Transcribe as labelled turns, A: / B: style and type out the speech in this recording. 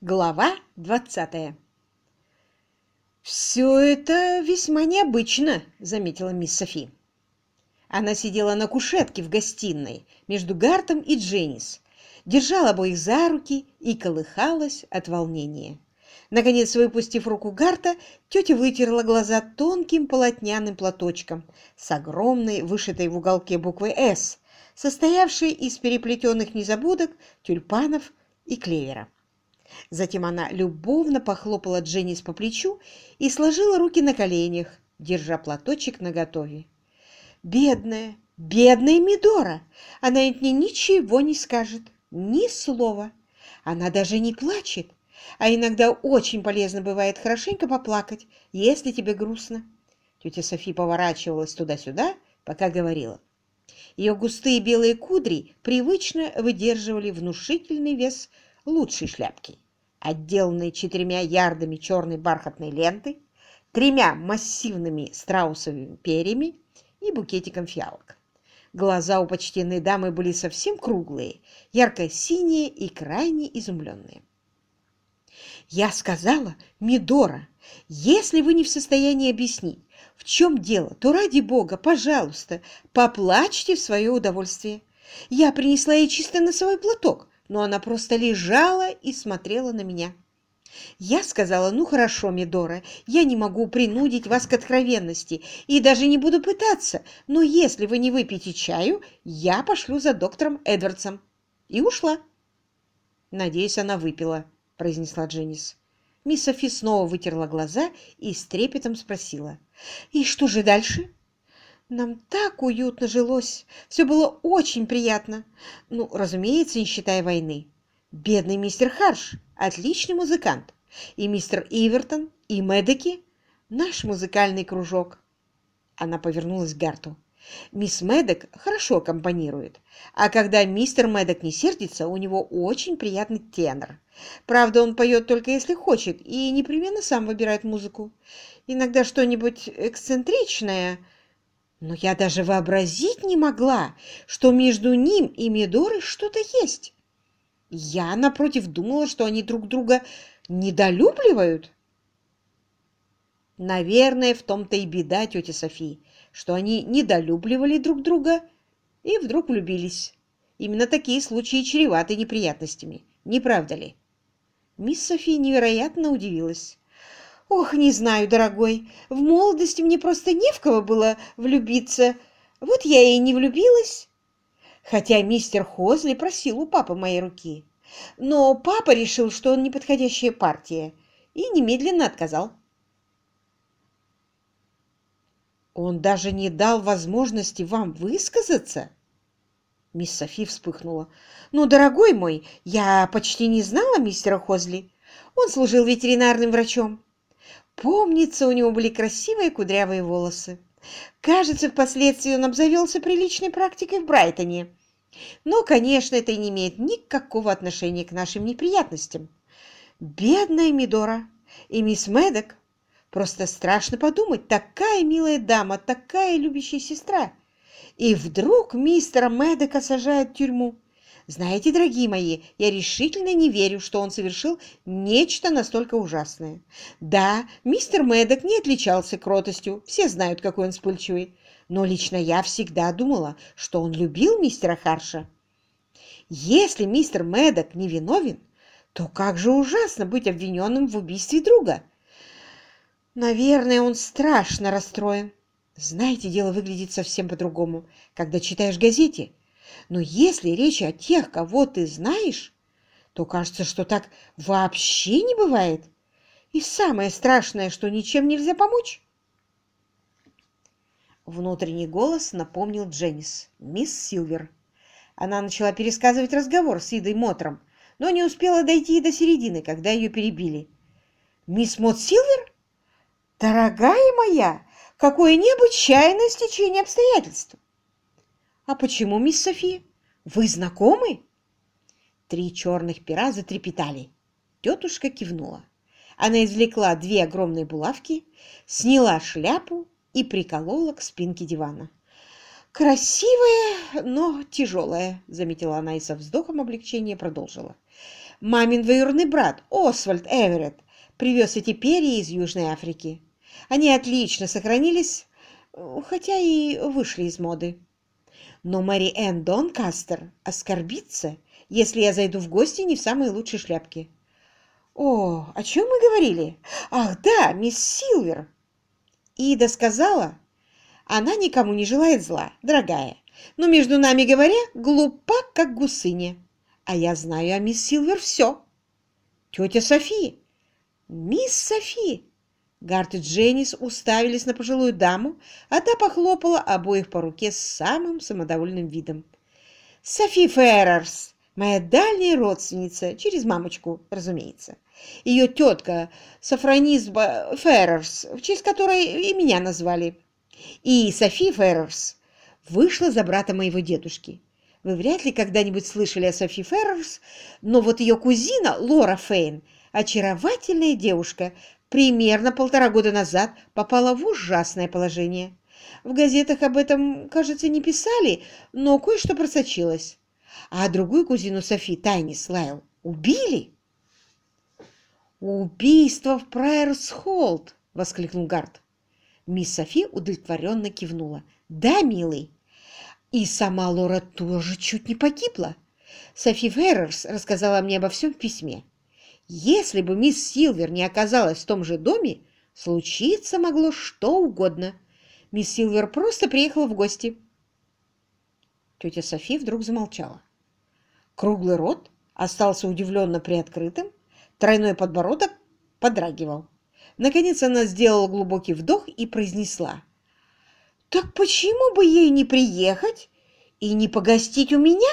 A: Глава двадцатая «Все это весьма необычно», — заметила мисс Софи. Она сидела на кушетке в гостиной между Гартом и Дженнис, держала обоих за руки и колыхалась от волнения. Наконец, выпустив руку Гарта, тетя вытерла глаза тонким полотняным платочком с огромной, вышитой в уголке буквой «С», состоявшей из переплетенных незабудок, тюльпанов и клевера. Затем она любовно похлопала Дженнис по плечу и сложила руки на коленях, держа платочек наготове. «Бедная, бедная Мидора! Она ведь мне ничего не скажет, ни слова. Она даже не плачет, а иногда очень полезно бывает хорошенько поплакать, если тебе грустно». Тетя Софи поворачивалась туда-сюда, пока говорила. Ее густые белые кудри привычно выдерживали внушительный вес лучшей шляпки, отделанной четырьмя ярдами черной бархатной ленты, тремя массивными страусовыми перьями и букетиком фиалок. Глаза у почтенной дамы были совсем круглые, ярко-синие и крайне изумленные. «Я сказала, Мидора, если вы не в состоянии объяснить, в чем дело, то ради бога, пожалуйста, поплачьте в свое удовольствие. Я принесла ей чисто носовой платок, но она просто лежала и смотрела на меня. Я сказала, ну хорошо, Мидора, я не могу принудить вас к откровенности и даже не буду пытаться, но если вы не выпьете чаю, я пошлю за доктором Эдвардсом. И ушла. Надеюсь, она выпила, произнесла Дженнис. Мисс Софи снова вытерла глаза и с трепетом спросила. «И что же дальше?» Нам так уютно жилось. Все было очень приятно. Ну, разумеется, не считая войны. Бедный мистер Харш – отличный музыкант. И мистер Ивертон, и Медеки – наш музыкальный кружок. Она повернулась к Гарту. Мисс Медок хорошо аккомпанирует, а когда мистер Медок не сердится, у него очень приятный тенор. Правда, он поет только если хочет и непременно сам выбирает музыку. Иногда что-нибудь эксцентричное – но я даже вообразить не могла, что между ним и Мидорой что-то есть. Я, напротив, думала, что они друг друга недолюбливают. Наверное, в том-то и беда тети Софии, что они недолюбливали друг друга и вдруг влюбились. Именно такие случаи чреваты неприятностями, не правда ли? Мисс София невероятно удивилась. Ох, не знаю, дорогой, в молодости мне просто не в кого было влюбиться. Вот я и не влюбилась. Хотя мистер Хозли просил у папы моей руки. Но папа решил, что он неподходящая партия, и немедленно отказал. Он даже не дал возможности вам высказаться? Мисс Софи вспыхнула. «Ну, дорогой мой, я почти не знала мистера Хозли. Он служил ветеринарным врачом. Помнится, у него были красивые кудрявые волосы. Кажется, впоследствии он обзавелся приличной практикой в Брайтоне. Но, конечно, это не имеет никакого отношения к нашим неприятностям. Бедная Мидора и мисс Медок. Просто страшно подумать, такая милая дама, такая любящая сестра. И вдруг мистера Медока сажают в тюрьму. Знаете, дорогие мои, я решительно не верю, что он совершил нечто настолько ужасное. Да, мистер Мэддок не отличался кротостью, все знают, какой он вспыльчивый, но лично я всегда думала, что он любил мистера Харша. Если мистер Мэддок не виновен, то как же ужасно быть обвиненным в убийстве друга. Наверное, он страшно расстроен. Знаете, дело выглядит совсем по-другому, когда читаешь газете – но если речь о тех, кого ты знаешь, то кажется, что так вообще не бывает. И самое страшное, что ничем нельзя помочь. Внутренний голос напомнил Дженнис, мисс Силвер. Она начала пересказывать разговор с Идой Мотром, но не успела дойти до середины, когда ее перебили. «Мисс Мот Силвер? Дорогая моя, какое необычайное стечение обстоятельств!» «А почему, мисс Софи? Вы знакомы?» Три черных пера затрепетали. Тетушка кивнула. Она извлекла две огромные булавки, сняла шляпу и приколола к спинке дивана. «Красивая, но тяжелая», — заметила она и со вздохом облегчения продолжила. мамин двоюродный брат Освальд Эверетт привез эти перья из Южной Африки. Они отлично сохранились, хотя и вышли из моды. Но Мэри Энн Донкастер оскорбится, если я зайду в гости не в самой лучшей шляпке. О, о чем мы говорили? Ах, да, мисс Силвер. Ида сказала, она никому не желает зла, дорогая, но, между нами говоря, глупа, как гусыня. А я знаю о мисс Силвер все. Тетя Софи. Мисс Софи. Гарт и Дженнис уставились на пожилую даму, а та похлопала обоих по руке с самым самодовольным видом. «Софи Феррерс, моя дальняя родственница, через мамочку, разумеется. Ее тетка Сафронизба Феррерс, в честь которой и меня назвали. И Софи Феррерс вышла за брата моего дедушки. Вы вряд ли когда-нибудь слышали о Софи Феррерс, но вот ее кузина Лора Фейн, очаровательная девушка, примерно полтора года назад попала в ужасное положение. В газетах об этом, кажется, не писали, но кое-что просочилось. А другую кузину Софи, Тайнис Лайл, убили. «Убийство в Прайерс-Холд!» — воскликнул Гард. Мисс Софи удовлетворенно кивнула. «Да, милый!» И сама Лора тоже чуть не погибла. Софи Феррерс рассказала мне обо всем в письме. Если бы мисс Силвер не оказалась в том же доме, случиться могло что угодно. Мисс Силвер просто приехала в гости. Тетя Софи вдруг замолчала. Круглый рот остался удивленно приоткрытым, тройной подбородок подрагивал. Наконец она сделала глубокий вдох и произнесла. «Так почему бы ей не приехать и не погостить у меня?»